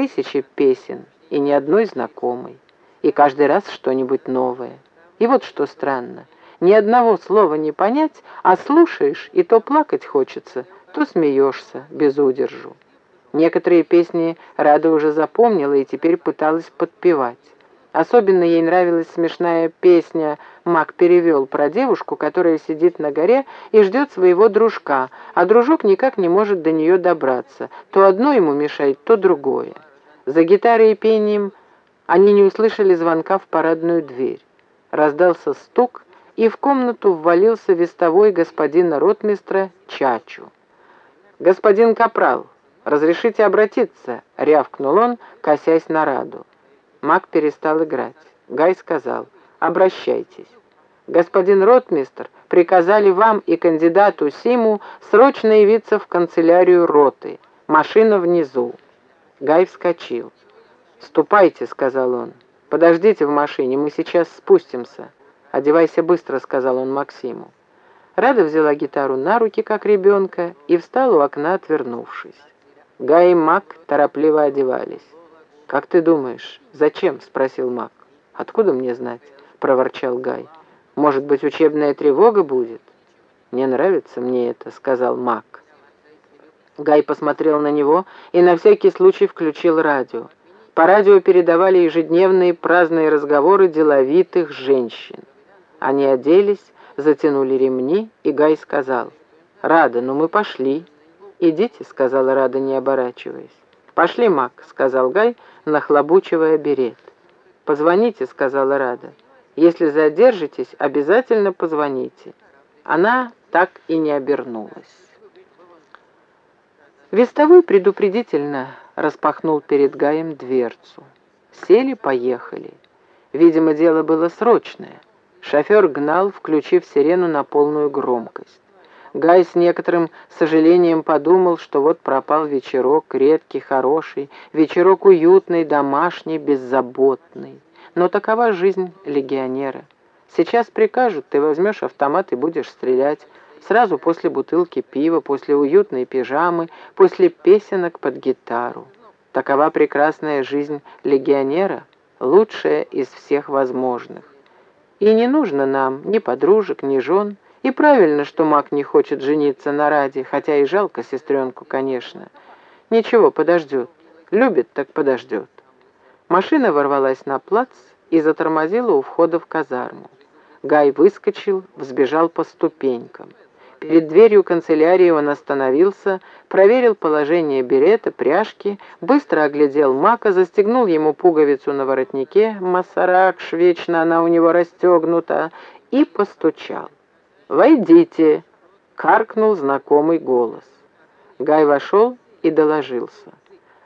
тысячи песен и ни одной знакомой, и каждый раз что-нибудь новое. И вот что странно, ни одного слова не понять, а слушаешь, и то плакать хочется, то смеешься без удержу. Некоторые песни Рада уже запомнила и теперь пыталась подпевать. Особенно ей нравилась смешная песня «Мак перевел» про девушку, которая сидит на горе и ждет своего дружка, а дружок никак не может до нее добраться. То одно ему мешает, то другое. За гитарой и пением они не услышали звонка в парадную дверь. Раздался стук, и в комнату ввалился вестовой господина ротмистра Чачу. «Господин Капрал, разрешите обратиться?» — рявкнул он, косясь на Раду. Маг перестал играть. Гай сказал, «Обращайтесь. Господин ротмистр, приказали вам и кандидату Симу срочно явиться в канцелярию роты. Машина внизу». Гай вскочил. «Ступайте», — сказал он. «Подождите в машине, мы сейчас спустимся». «Одевайся быстро», — сказал он Максиму. Рада взяла гитару на руки, как ребенка, и встала у окна, отвернувшись. Гай и Мак торопливо одевались. «Как ты думаешь, зачем?» — спросил Мак. «Откуда мне знать?» — проворчал Гай. «Может быть, учебная тревога будет?» «Не нравится мне это», — сказал Мак. Гай посмотрел на него и на всякий случай включил радио. По радио передавали ежедневные праздные разговоры деловитых женщин. Они оделись, затянули ремни, и Гай сказал, «Рада, ну мы пошли». «Идите», — сказала Рада, не оборачиваясь. «Пошли, Мак», — сказал Гай, нахлобучивая берет. «Позвоните», — сказала Рада. «Если задержитесь, обязательно позвоните». Она так и не обернулась. Вестовой предупредительно распахнул перед Гаем дверцу. Сели, поехали. Видимо, дело было срочное. Шофер гнал, включив сирену на полную громкость. Гай с некоторым сожалением подумал, что вот пропал вечерок, редкий, хороший, вечерок уютный, домашний, беззаботный. Но такова жизнь легионера. Сейчас прикажут, ты возьмешь автомат и будешь стрелять. Сразу после бутылки пива, после уютной пижамы, после песенок под гитару. Такова прекрасная жизнь легионера, лучшая из всех возможных. И не нужно нам ни подружек, ни жен, и правильно, что маг не хочет жениться на Раде, хотя и жалко сестренку, конечно. Ничего, подождет. Любит, так подождет. Машина ворвалась на плац и затормозила у входа в казарму. Гай выскочил, взбежал по ступенькам. Перед дверью канцелярии он остановился, проверил положение берета, пряжки, быстро оглядел мака, застегнул ему пуговицу на воротнике, масарак, вечно она у него расстегнута, и постучал. «Войдите!» — каркнул знакомый голос. Гай вошел и доложился.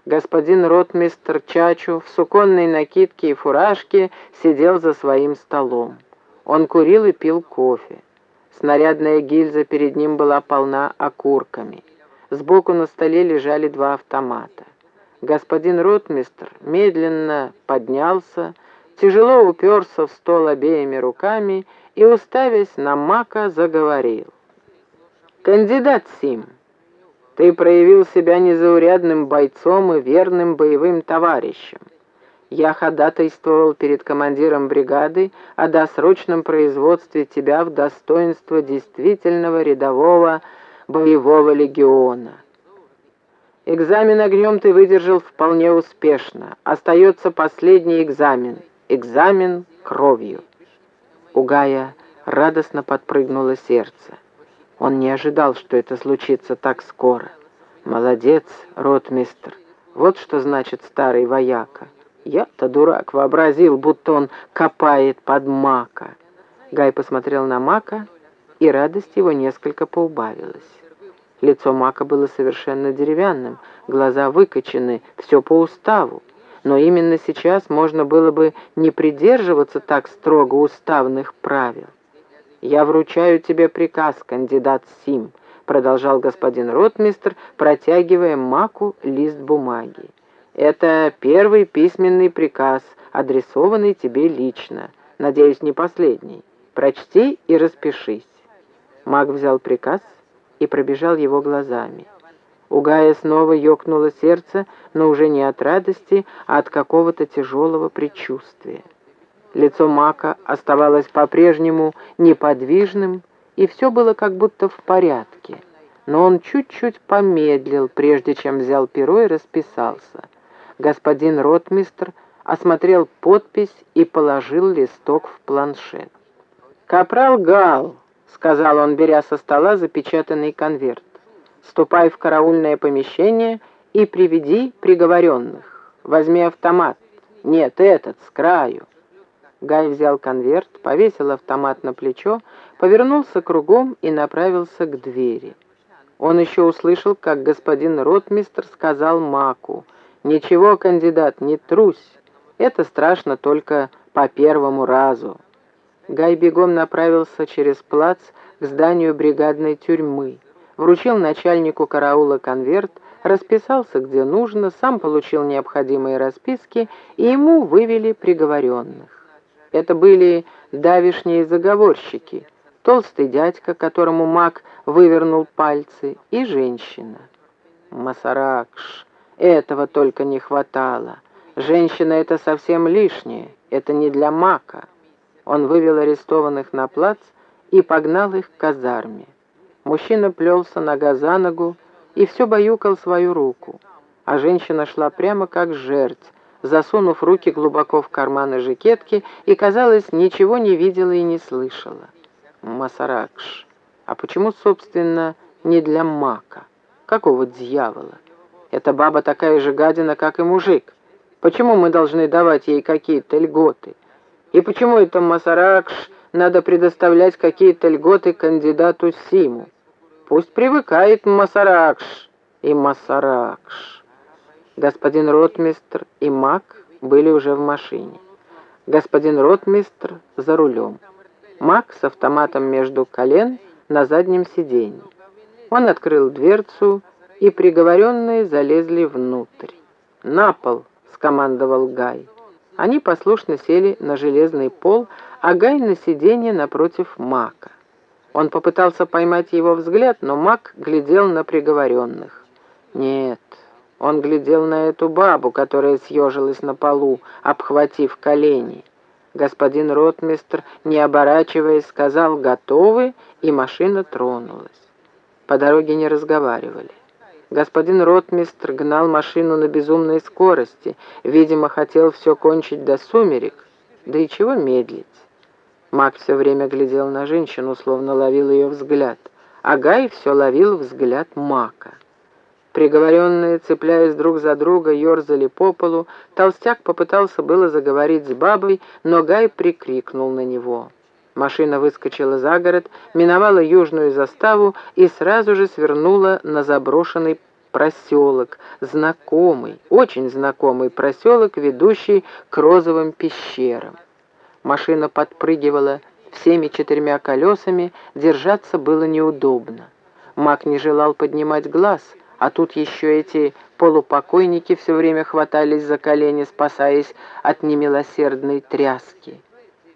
Господин ротмистр Чачу в суконной накидке и фуражке сидел за своим столом. Он курил и пил кофе. Снарядная гильза перед ним была полна окурками. Сбоку на столе лежали два автомата. Господин ротмистр медленно поднялся, тяжело уперся в стол обеими руками и, уставясь на Мака, заговорил. «Кандидат Сим, ты проявил себя незаурядным бойцом и верным боевым товарищем. Я ходатайствовал перед командиром бригады о досрочном производстве тебя в достоинство действительного рядового боевого легиона. Экзамен огнем ты выдержал вполне успешно. Остается последний экзамен. Экзамен кровью. У Гая радостно подпрыгнуло сердце. Он не ожидал, что это случится так скоро. «Молодец, ротмистр, вот что значит старый вояка. Я-то, дурак, вообразил, будто он копает под мака». Гай посмотрел на мака, и радость его несколько поубавилась. Лицо мака было совершенно деревянным, глаза выкочены, все по уставу но именно сейчас можно было бы не придерживаться так строго уставных правил. «Я вручаю тебе приказ, кандидат Сим», — продолжал господин ротмистр, протягивая Маку лист бумаги. «Это первый письменный приказ, адресованный тебе лично. Надеюсь, не последний. Прочти и распишись». Маг взял приказ и пробежал его глазами. У Гая снова ёкнуло сердце, но уже не от радости, а от какого-то тяжелого предчувствия. Лицо Мака оставалось по-прежнему неподвижным, и все было как будто в порядке. Но он чуть-чуть помедлил, прежде чем взял перо и расписался. Господин ротмистр осмотрел подпись и положил листок в планшет. «Капрал Гал», — сказал он, беря со стола запечатанный конверт, «ступай в караульное помещение и приведи приговоренных. Возьми автомат. Нет, этот, с краю». Гай взял конверт, повесил автомат на плечо, повернулся кругом и направился к двери. Он еще услышал, как господин ротмистр сказал Маку, «Ничего, кандидат, не трусь, это страшно только по первому разу». Гай бегом направился через плац к зданию бригадной тюрьмы, вручил начальнику караула конверт, расписался где нужно, сам получил необходимые расписки, и ему вывели приговоренных. Это были давишние заговорщики, толстый дядька, которому маг вывернул пальцы, и женщина. Масаракш, этого только не хватало. Женщина — это совсем лишнее, это не для мака. Он вывел арестованных на плац и погнал их к казарме. Мужчина плелся нога за ногу и все баюкал свою руку, а женщина шла прямо как жерть, засунув руки глубоко в карманы жакетки и, казалось, ничего не видела и не слышала. Масаракш. А почему, собственно, не для мака? Какого дьявола? Эта баба такая же гадина, как и мужик. Почему мы должны давать ей какие-то льготы? И почему это Масаракш надо предоставлять какие-то льготы кандидату Симу? Пусть привыкает Масаракш и Масаракш. Господин ротмистр и маг были уже в машине. Господин ротмистр за рулем. Маг с автоматом между колен на заднем сиденье. Он открыл дверцу, и приговоренные залезли внутрь. «На пол!» — скомандовал Гай. Они послушно сели на железный пол, а Гай на сиденье напротив Мака. Он попытался поймать его взгляд, но Мак глядел на приговоренных. Нет, он глядел на эту бабу, которая съежилась на полу, обхватив колени. Господин ротмистр, не оборачиваясь, сказал «готовы», и машина тронулась. По дороге не разговаривали. Господин ротмистр гнал машину на безумной скорости, видимо, хотел все кончить до сумерек, да и чего медлить. Мак все время глядел на женщину, словно ловил ее взгляд, а Гай все ловил взгляд Мака. Приговоренные, цепляясь друг за друга, ерзали по полу. Толстяк попытался было заговорить с бабой, но Гай прикрикнул на него. Машина выскочила за город, миновала южную заставу и сразу же свернула на заброшенный проселок, знакомый, очень знакомый проселок, ведущий к розовым пещерам. Машина подпрыгивала всеми четырьмя колесами, держаться было неудобно. Мак не желал поднимать глаз — а тут еще эти полупокойники все время хватались за колени, спасаясь от немилосердной тряски.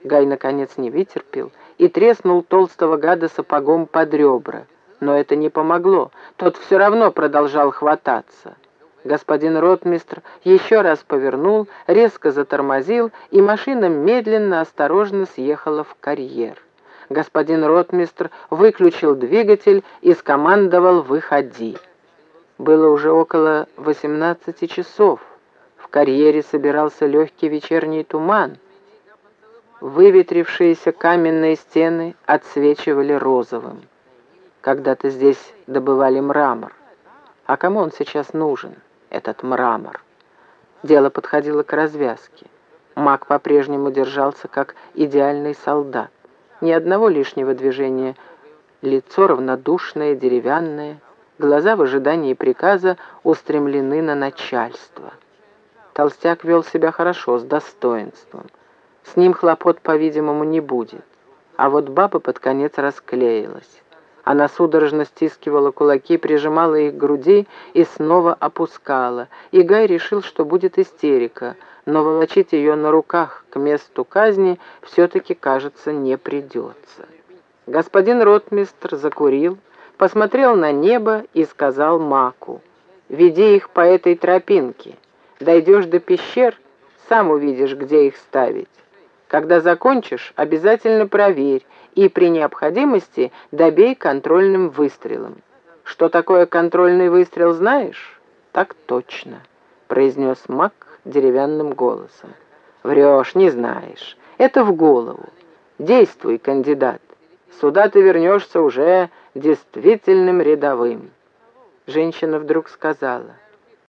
Гай, наконец, не вытерпел и треснул толстого гада сапогом под ребра. Но это не помогло, тот все равно продолжал хвататься. Господин ротмистр еще раз повернул, резко затормозил, и машина медленно, осторожно съехала в карьер. Господин ротмистр выключил двигатель и скомандовал «Выходи». Было уже около 18 часов. В карьере собирался легкий вечерний туман. Выветрившиеся каменные стены отсвечивали розовым. Когда-то здесь добывали мрамор. А кому он сейчас нужен, этот мрамор? Дело подходило к развязке. Маг по-прежнему держался как идеальный солдат. Ни одного лишнего движения. Лицо равнодушное, деревянное, Глаза в ожидании приказа устремлены на начальство. Толстяк вел себя хорошо, с достоинством. С ним хлопот, по-видимому, не будет. А вот баба под конец расклеилась. Она судорожно стискивала кулаки, прижимала их к груди и снова опускала. И Гай решил, что будет истерика, но волочить ее на руках к месту казни все-таки, кажется, не придется. Господин ротмистр закурил, посмотрел на небо и сказал Маку — Веди их по этой тропинке. Дойдешь до пещер, сам увидишь, где их ставить. Когда закончишь, обязательно проверь и при необходимости добей контрольным выстрелом. Что такое контрольный выстрел, знаешь? Так точно, произнес Мак деревянным голосом. Врешь, не знаешь. Это в голову. Действуй, кандидат. Сюда ты вернешься уже действительным рядовым. Женщина вдруг сказала —